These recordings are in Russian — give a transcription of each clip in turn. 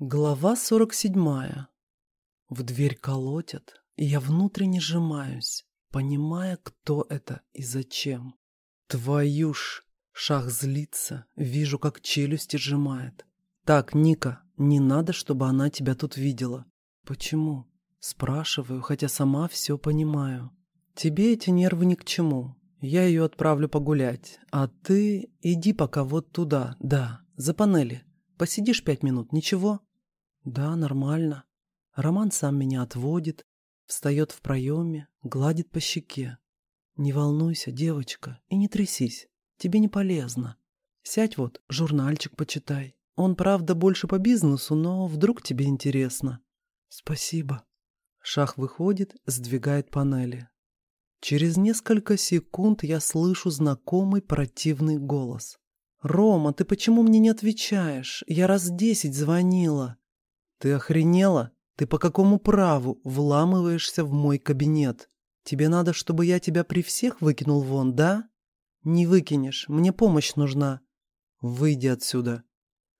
Глава 47. В дверь колотят, и я внутренне сжимаюсь, понимая, кто это и зачем. Твою ж! Шах злится, вижу, как челюсти сжимает. Так, Ника, не надо, чтобы она тебя тут видела. Почему? Спрашиваю, хотя сама все понимаю. Тебе эти нервы ни к чему. Я ее отправлю погулять, а ты иди пока вот туда, да, за панели. Посидишь пять минут, ничего? Да, нормально. Роман сам меня отводит, встает в проеме, гладит по щеке. Не волнуйся, девочка, и не трясись. Тебе не полезно. Сядь вот, журнальчик почитай. Он, правда, больше по бизнесу, но вдруг тебе интересно. Спасибо. Шах выходит, сдвигает панели. Через несколько секунд я слышу знакомый противный голос. «Рома, ты почему мне не отвечаешь? Я раз десять звонила». «Ты охренела? Ты по какому праву вламываешься в мой кабинет? Тебе надо, чтобы я тебя при всех выкинул вон, да? Не выкинешь, мне помощь нужна. Выйди отсюда».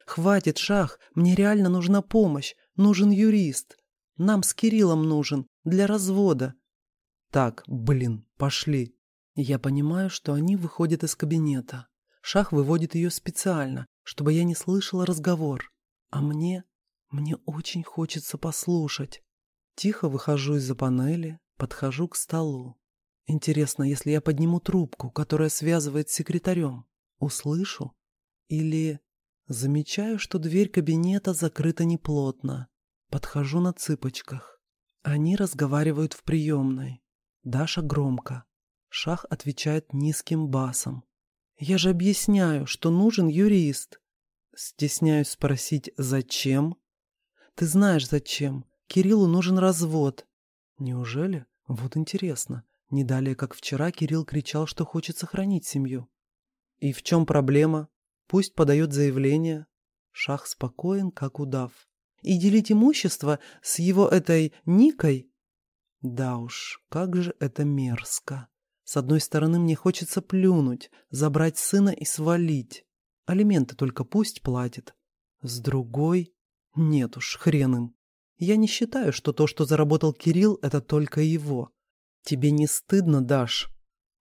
«Хватит, Шах, мне реально нужна помощь, нужен юрист. Нам с Кириллом нужен, для развода». «Так, блин, пошли». Я понимаю, что они выходят из кабинета. Шах выводит ее специально, чтобы я не слышала разговор. А мне мне очень хочется послушать. Тихо выхожу из-за панели, подхожу к столу. Интересно, если я подниму трубку, которая связывает с секретарем, услышу? Или замечаю, что дверь кабинета закрыта неплотно. Подхожу на цыпочках. Они разговаривают в приемной. Даша громко. Шах отвечает низким басом. «Я же объясняю, что нужен юрист». Стесняюсь спросить, зачем? Ты знаешь зачем. Кириллу нужен развод. Неужели? Вот интересно. Не далее, как вчера, Кирилл кричал, что хочет сохранить семью. И в чем проблема? Пусть подает заявление. Шах спокоен, как удав. И делить имущество с его этой Никой? Да уж, как же это мерзко. С одной стороны, мне хочется плюнуть, забрать сына и свалить. Алименты только пусть платит. С другой... Нет уж, хрен им. Я не считаю, что то, что заработал Кирилл, это только его. Тебе не стыдно, Даш?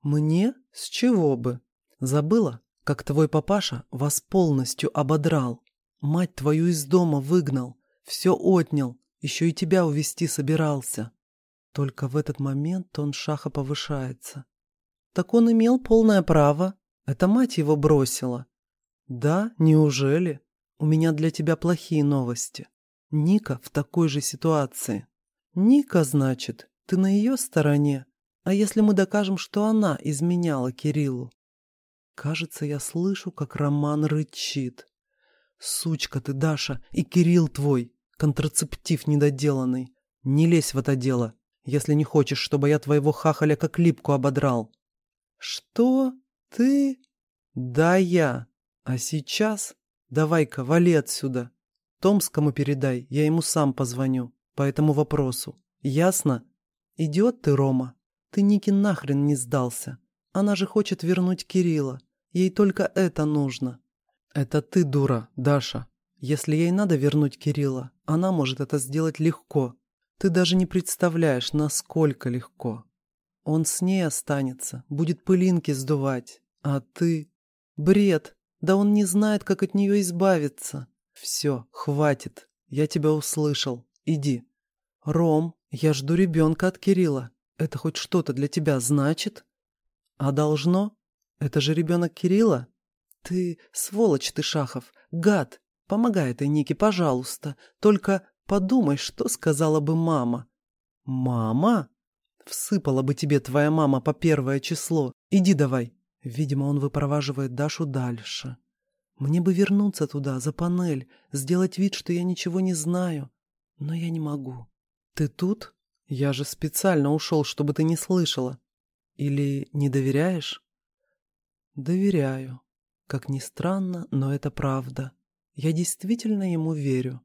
Мне? С чего бы? Забыла, как твой папаша вас полностью ободрал. Мать твою из дома выгнал, все отнял, еще и тебя увести собирался. Только в этот момент тон Шаха повышается. Так он имел полное право. Это мать его бросила. Да, неужели? У меня для тебя плохие новости. Ника в такой же ситуации. Ника, значит, ты на ее стороне. А если мы докажем, что она изменяла Кириллу? Кажется, я слышу, как Роман рычит. Сучка ты, Даша, и Кирилл твой, контрацептив недоделанный. Не лезь в это дело, если не хочешь, чтобы я твоего хахаля как липку ободрал. Что? Ты? Да, я. А сейчас Давай-ка, вали отсюда. Томскому передай, я ему сам позвоню по этому вопросу. Ясно? Идиот ты, Рома. Ты Нике нахрен не сдался. Она же хочет вернуть Кирилла. Ей только это нужно. Это ты, дура, Даша. Если ей надо вернуть Кирилла, она может это сделать легко. Ты даже не представляешь, насколько легко. Он с ней останется, будет пылинки сдувать. А ты... Бред, да он не знает, как от нее избавиться. Все, хватит. Я тебя услышал. Иди. Ром, я жду ребенка от Кирилла. Это хоть что-то для тебя значит? А должно? Это же ребенок Кирилла? Ты, сволочь ты, Шахов, гад. Помогай этой Нике, пожалуйста. Только подумай, что сказала бы мама. Мама? Всыпала бы тебе твоя мама по первое число. Иди давай, Видимо, он выпроваживает Дашу дальше. Мне бы вернуться туда, за панель, сделать вид, что я ничего не знаю. Но я не могу. Ты тут? Я же специально ушел, чтобы ты не слышала. Или не доверяешь? Доверяю. Как ни странно, но это правда. Я действительно ему верю.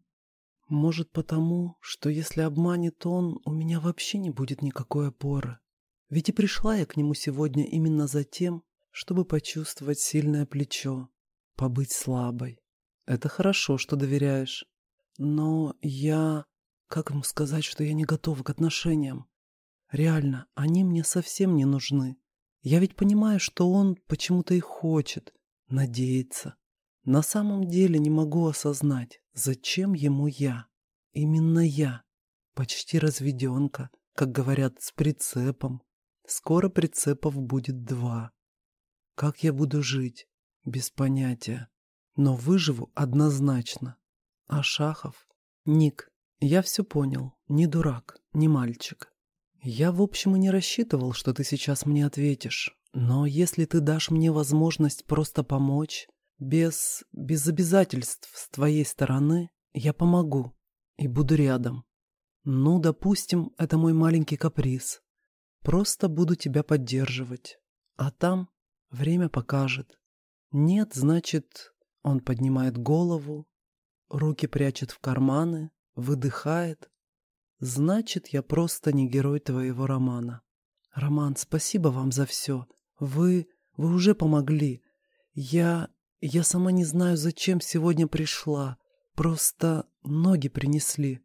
Может, потому, что если обманет он, у меня вообще не будет никакой опоры. Ведь и пришла я к нему сегодня именно за тем, чтобы почувствовать сильное плечо, побыть слабой. Это хорошо, что доверяешь. Но я... Как ему сказать, что я не готова к отношениям? Реально, они мне совсем не нужны. Я ведь понимаю, что он почему-то их хочет, надеется. На самом деле не могу осознать, зачем ему я. Именно я. Почти разведенка, как говорят, с прицепом. Скоро прицепов будет два. Как я буду жить? Без понятия. Но выживу однозначно. А Шахов? Ник, я все понял. Не дурак, не мальчик. Я, в общем, и не рассчитывал, что ты сейчас мне ответишь. Но если ты дашь мне возможность просто помочь, без... без обязательств с твоей стороны, я помогу и буду рядом. Ну, допустим, это мой маленький каприз. Просто буду тебя поддерживать. А там время покажет. Нет, значит, он поднимает голову, руки прячет в карманы, выдыхает. Значит, я просто не герой твоего романа. Роман, спасибо вам за все. Вы... вы уже помогли. Я... я сама не знаю, зачем сегодня пришла. Просто ноги принесли.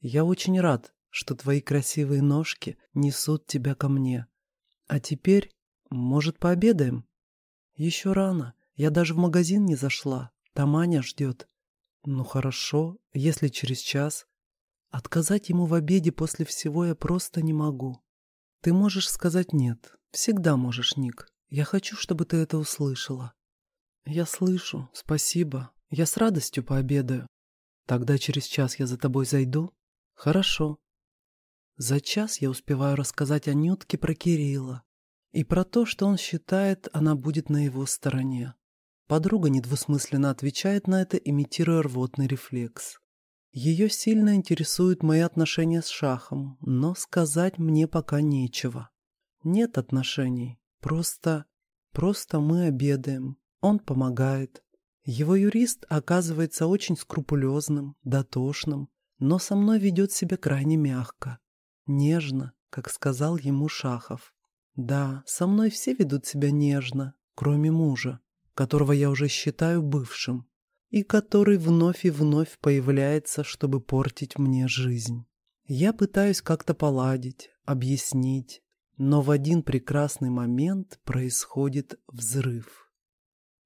Я очень рад, что твои красивые ножки несут тебя ко мне. А теперь, может, пообедаем? Еще рано. Я даже в магазин не зашла. Там Аня ждет. Ну хорошо, если через час. Отказать ему в обеде после всего я просто не могу. Ты можешь сказать нет. Всегда можешь, Ник. Я хочу, чтобы ты это услышала. Я слышу, спасибо. Я с радостью пообедаю. Тогда через час я за тобой зайду? Хорошо. За час я успеваю рассказать Анютке про Кирилла и про то, что он считает, она будет на его стороне. Подруга недвусмысленно отвечает на это, имитируя рвотный рефлекс. Ее сильно интересуют мои отношения с Шахом, но сказать мне пока нечего. Нет отношений, просто... просто мы обедаем, он помогает. Его юрист оказывается очень скрупулезным, дотошным, но со мной ведет себя крайне мягко, нежно, как сказал ему Шахов. Да, со мной все ведут себя нежно, кроме мужа, которого я уже считаю бывшим, и который вновь и вновь появляется, чтобы портить мне жизнь. Я пытаюсь как-то поладить, объяснить, но в один прекрасный момент происходит взрыв.